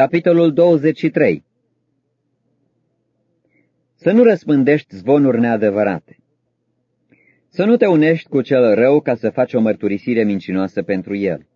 Capitolul 23 Să nu răspândești zvonuri neadevărate. Să nu te unești cu cel rău ca să faci o mărturisire mincinoasă pentru el.